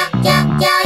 chak chak chak